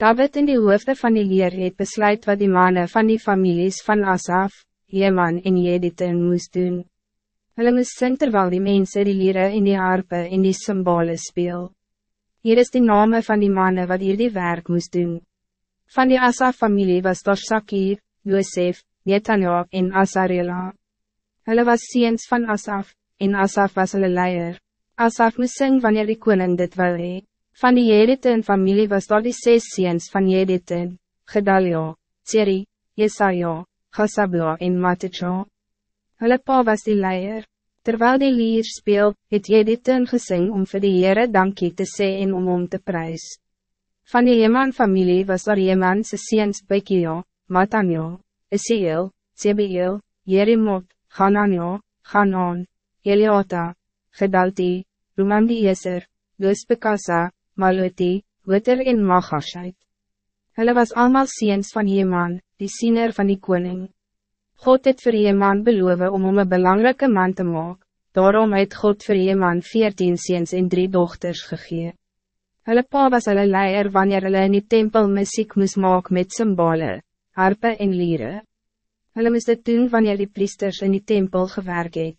David en die hoofde van die leer het besluit wat die mannen van die families van Asaf, Jeman en Jediten moest doen. Hulle moest sing terwyl die mense die lieren in die harpe en die symbole speel. Hier is die name van die mannen wat hier die werk moest doen. Van die Asaf-familie was daar Sakir, Josef, Netanja en Asarela. Hulle was ziens van Asaf, en Asaf was hulle leier. Asaf moest sing wanneer die koning dit wil hee. Van die Jediten familie was daar die zes ziens van Jediten, Gedalia, Tseri, Jesaja, Chasabla en Matitja. Hulle pa was die leier. Terwijl die lier speel, het Jediten gesing om vir die Heere dankie te sê en om om te prijs. Van die Jeman familie was daar Jeman se ziens Bekia, Matanja, Esiel, Zebeel, Jerimot, Hanania, Hanan, Eliota, Gedalti, Rumam die Jeser, Luspekasa, Maloti, Witter en Magashait. Hulle was allemaal ziens van Jeman, die siener van die koning. God het vir Jeman beloof om om een belangrijke man te maken. daarom het God vir Jeman veertien ziens en drie dochters gegee. Hulle pa was hulle leier wanneer hulle in die tempel muziek moes maak met symbole, harpe en lieren. Hulle moest dit doen wanneer die priesters in die tempel gewerk het.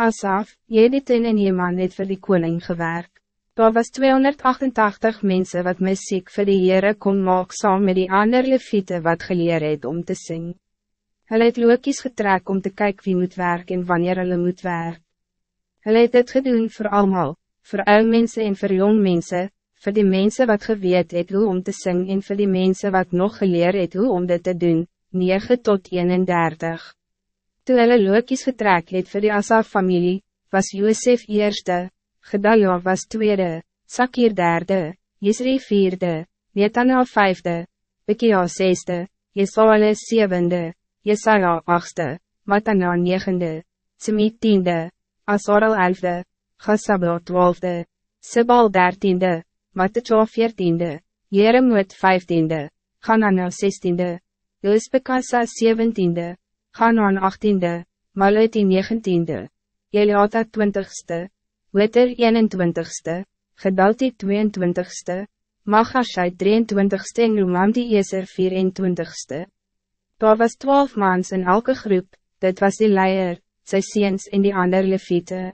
Asaf, Jediten en Jeman het vir die koning gewerk. Daar was 288 mensen wat muziek vir die Heere kon maak saam met die ander leviete wat geleer het om te zingen. Hulle het lookies getrek om te kijken wie moet werk en wanneer hulle moet werk. Hulle het dit gedoen voor allemaal, voor ou mensen en voor jong mensen, voor die mensen wat geweet het hoe om te zingen en voor die mensen wat nog geleer het hoe om dit te doen, 9 tot 31. Toen hulle lookies getrek het vir die Asaf-familie, was Josef eerste, Gedalia was tweede, Sakir derde, Jisri vierde, Netana vijfde, Bekia zesde, Jesaale zevende, Jesaja achtste, Matana negende, Semi tiende, Asaral elfde, Gassabel twaalfde, Sibal dertiende, Matcha veertiende, Jeremut vijftiende, Ganana zestiende, Jospekasa zeventiende, Ganan achttiende, Maluti negentiende, Jeliata twintigste, Weter 21ste, Gedalti 22ste, Magashai 23ste en Rumamdi Eser 24ste. Daar was twaalf maans in elke groep, dit was die leier, sy seens en die ander leviete.